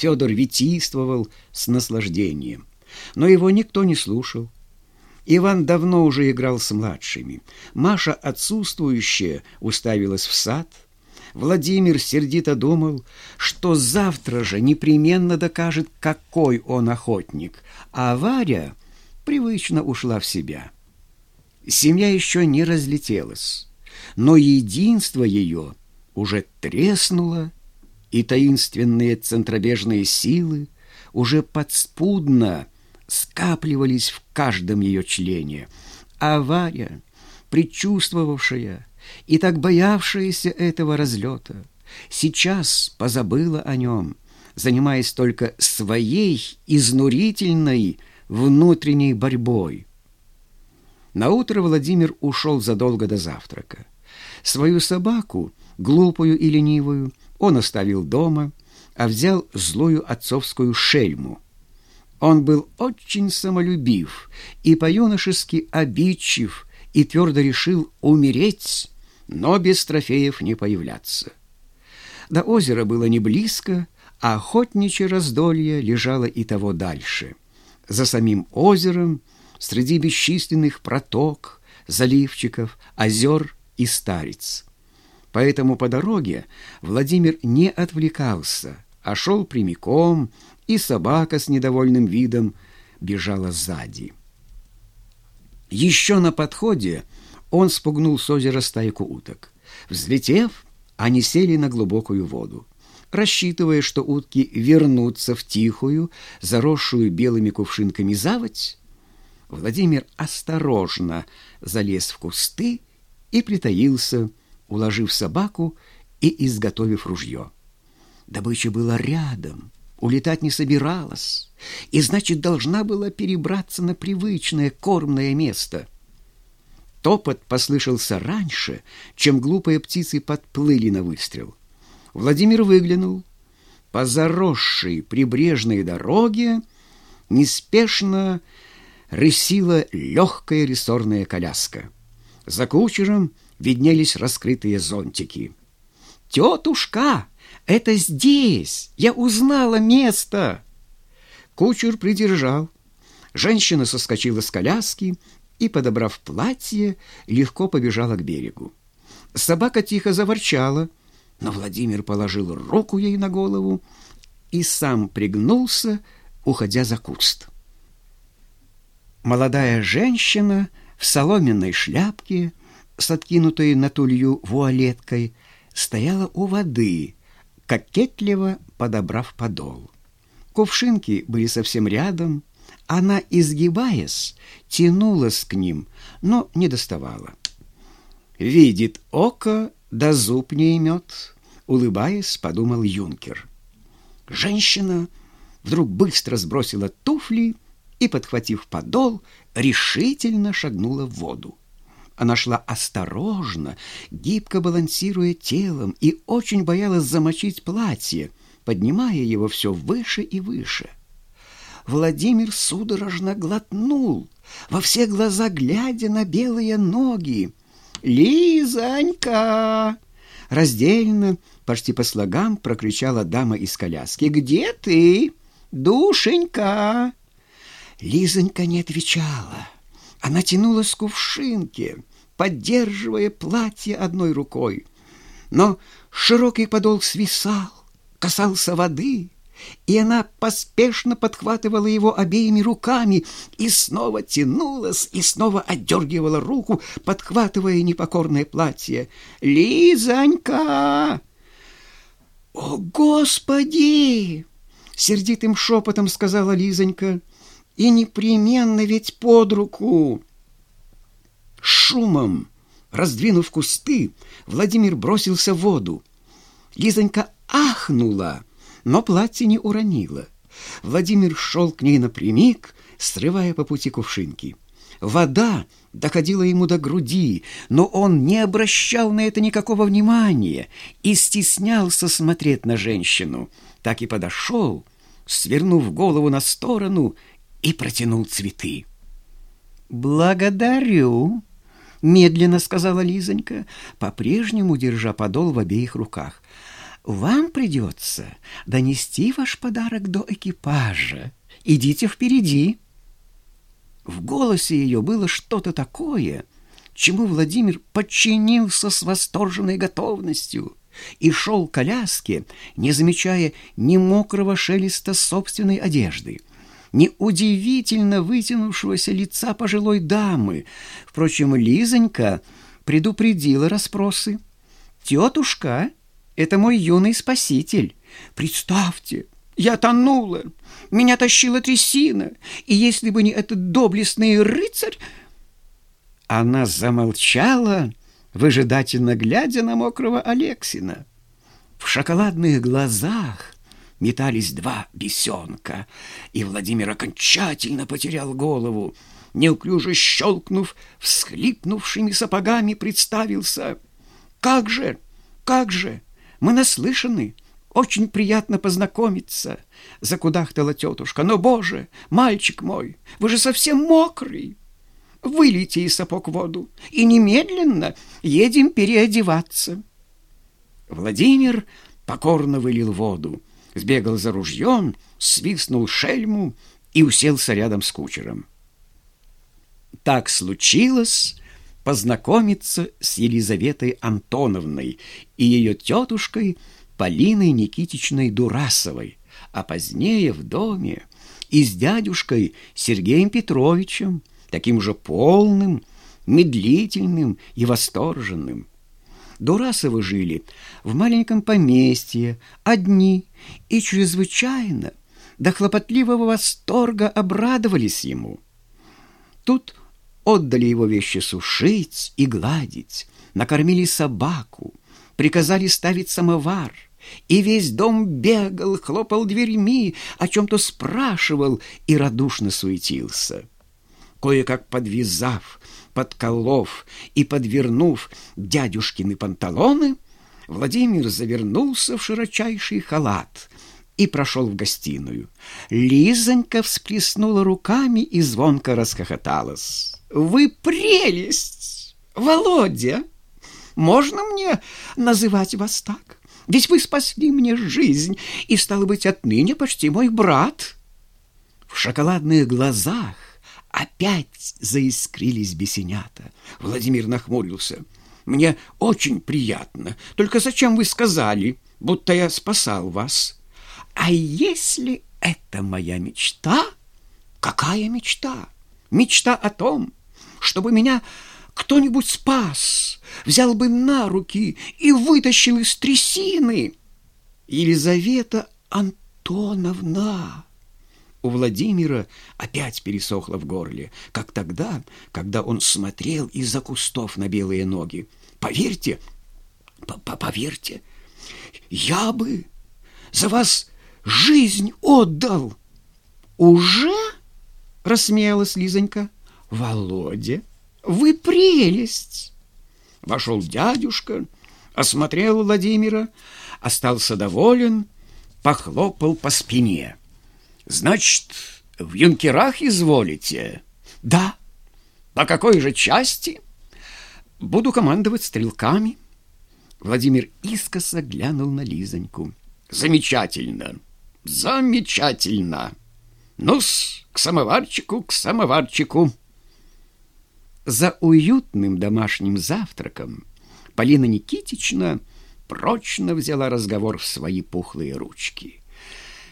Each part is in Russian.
Федор витийствовал с наслаждением. Но его никто не слушал. Иван давно уже играл с младшими. Маша, отсутствующая, уставилась в сад. Владимир сердито думал, что завтра же непременно докажет, какой он охотник, а Варя привычно ушла в себя. Семья еще не разлетелась, но единство ее уже треснуло, и таинственные центробежные силы уже подспудно скапливались в каждом ее члене, а Варя, предчувствовавшая и так боявшаяся этого разлета, сейчас позабыла о нем, занимаясь только своей изнурительной внутренней борьбой. Наутро Владимир ушел задолго до завтрака. Свою собаку, глупую и ленивую, он оставил дома, а взял злую отцовскую шельму — он был очень самолюбив и по-юношески обидчив, и твердо решил умереть, но без трофеев не появляться. До озера было не близко, а охотничье раздолье лежало и того дальше. За самим озером, среди бесчисленных проток, заливчиков, озер и стариц. Поэтому по дороге Владимир не отвлекался, а шел прямиком, и собака с недовольным видом бежала сзади. Еще на подходе он спугнул с озера стайку уток. Взлетев, они сели на глубокую воду. Рассчитывая, что утки вернутся в тихую, заросшую белыми кувшинками заводь, Владимир осторожно залез в кусты и притаился, уложив собаку и изготовив ружье. Добыча была рядом — улетать не собиралась, и, значит, должна была перебраться на привычное кормное место. Топот послышался раньше, чем глупые птицы подплыли на выстрел. Владимир выглянул. По заросшей прибрежной дороге неспешно рысила легкая рессорная коляска. За кучером виднелись раскрытые зонтики. «Тетушка!» «Это здесь! Я узнала место!» Кучер придержал. Женщина соскочила с коляски и, подобрав платье, легко побежала к берегу. Собака тихо заворчала, но Владимир положил руку ей на голову и сам пригнулся, уходя за куст. Молодая женщина в соломенной шляпке с откинутой на тулью вуалеткой стояла у воды, кокетливо подобрав подол. Кувшинки были совсем рядом. Она, изгибаясь, тянулась к ним, но не доставала. «Видит око, да зуб не имет», — улыбаясь, подумал юнкер. Женщина вдруг быстро сбросила туфли и, подхватив подол, решительно шагнула в воду. Она шла осторожно, гибко балансируя телом и очень боялась замочить платье, поднимая его все выше и выше. Владимир судорожно глотнул, во все глаза глядя на белые ноги. «Лизонька!» Раздельно, почти по слогам, прокричала дама из коляски. «Где ты, душенька?» Лизонька не отвечала. Она тянулась к кувшинке поддерживая платье одной рукой. Но широкий подол свисал, касался воды, и она поспешно подхватывала его обеими руками и снова тянулась, и снова отдергивала руку, подхватывая непокорное платье. «Лизонька!» «О, Господи!» — сердитым шепотом сказала Лизонька. «И непременно ведь под руку!» Шумом, раздвинув кусты, Владимир бросился в воду. Лизонька ахнула, но платье не уронила. Владимир шел к ней напрямик, срывая по пути кувшинки. Вода доходила ему до груди, но он не обращал на это никакого внимания и стеснялся смотреть на женщину. Так и подошел, свернув голову на сторону, и протянул цветы. «Благодарю!» — медленно сказала Лизонька, по-прежнему держа подол в обеих руках. вам придется донести ваш подарок до экипажа. Идите впереди». В голосе ее было что-то такое, чему Владимир подчинился с восторженной готовностью и шел к коляске, не замечая ни мокрого шелеста собственной одежды, ни удивительно вытянувшегося лица пожилой дамы. Впрочем, Лизонька предупредила расспросы. «Тетушка, это мой юный спаситель. Представьте, я тонула, меня тащила трясина, и если бы не этот доблестный рыцарь...» Она замолчала, выжидательно глядя на мокрого Алексина. В шоколадных глазах метались два бесенка, и Владимир окончательно потерял голову. Неуклюже щелкнув, всхлипнувшими сапогами, представился. «Как же, как же, мы наслышаны!» Очень приятно познакомиться, — закудахтала тетушка. Но, боже, мальчик мой, вы же совсем мокрый. Вылейте из сапог воду и немедленно едем переодеваться. Владимир покорно вылил воду, сбегал за ружьем, свистнул шельму и уселся рядом с кучером. Так случилось познакомиться с Елизаветой Антоновной и ее тетушкой Полиной Никитичной Дурасовой, а позднее в доме и с дядюшкой Сергеем Петровичем, таким же полным, медлительным и восторженным. Дурасовы жили в маленьком поместье, одни, и чрезвычайно до хлопотливого восторга обрадовались ему. Тут отдали его вещи сушить и гладить, накормили собаку, приказали ставить самовар, и весь дом бегал, хлопал дверьми, о чем-то спрашивал и радушно суетился. Кое-как подвязав, подколов и подвернув дядюшкины панталоны, Владимир завернулся в широчайший халат и прошел в гостиную. Лизонька всплеснула руками и звонко расхохоталась. «Вы прелесть! Володя! Можно мне называть вас так? Ведь вы спасли мне жизнь и, стало быть, отныне почти мой брат!» В шоколадных глазах Опять заискрились бесенята. Владимир нахмурился. «Мне очень приятно. Только зачем вы сказали, будто я спасал вас?» «А если это моя мечта?» «Какая мечта?» «Мечта о том, чтобы меня кто-нибудь спас, взял бы на руки и вытащил из трясины». «Елизавета Антоновна!» У Владимира опять пересохло в горле, как тогда, когда он смотрел из-за кустов на белые ноги. Поверьте, поверьте, я бы за вас жизнь отдал. Уже? Рассмеялась Лизонька. Володя, вы прелесть! Вошел дядюшка, осмотрел Владимира, остался доволен, похлопал по спине. Значит, в юнкерах изволите? Да. По какой же части? Буду командовать стрелками. Владимир искоса глянул на Лизоньку. Замечательно, замечательно. Ну-с, к самоварчику, к самоварчику. За уютным домашним завтраком Полина Никитична прочно взяла разговор в свои пухлые ручки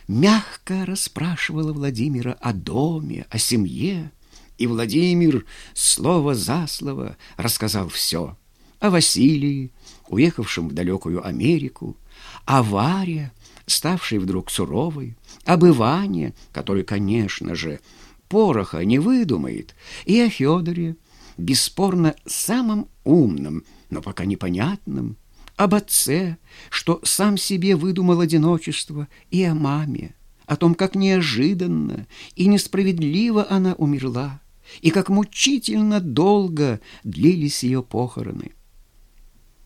мягко расспрашивала Владимира о доме, о семье, и Владимир слово за слово рассказал все о Василии, уехавшем в далекую Америку, о Варе, ставшей вдруг суровой, об Иване, который, конечно же, пороха не выдумает, и о Федоре, бесспорно самым умным, но пока непонятным, об отце, что сам себе выдумал одиночество, и о маме, о том, как неожиданно и несправедливо она умерла, и как мучительно долго длились ее похороны.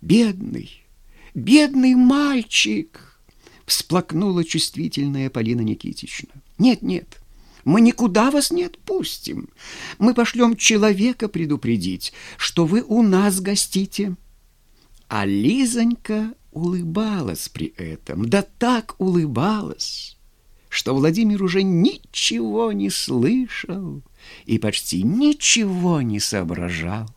«Бедный, бедный мальчик!» — всплакнула чувствительная Полина Никитична. «Нет, нет, мы никуда вас не отпустим. Мы пошлем человека предупредить, что вы у нас гостите» а Лизонька улыбалась при этом, да так улыбалась, что Владимир уже ничего не слышал и почти ничего не соображал.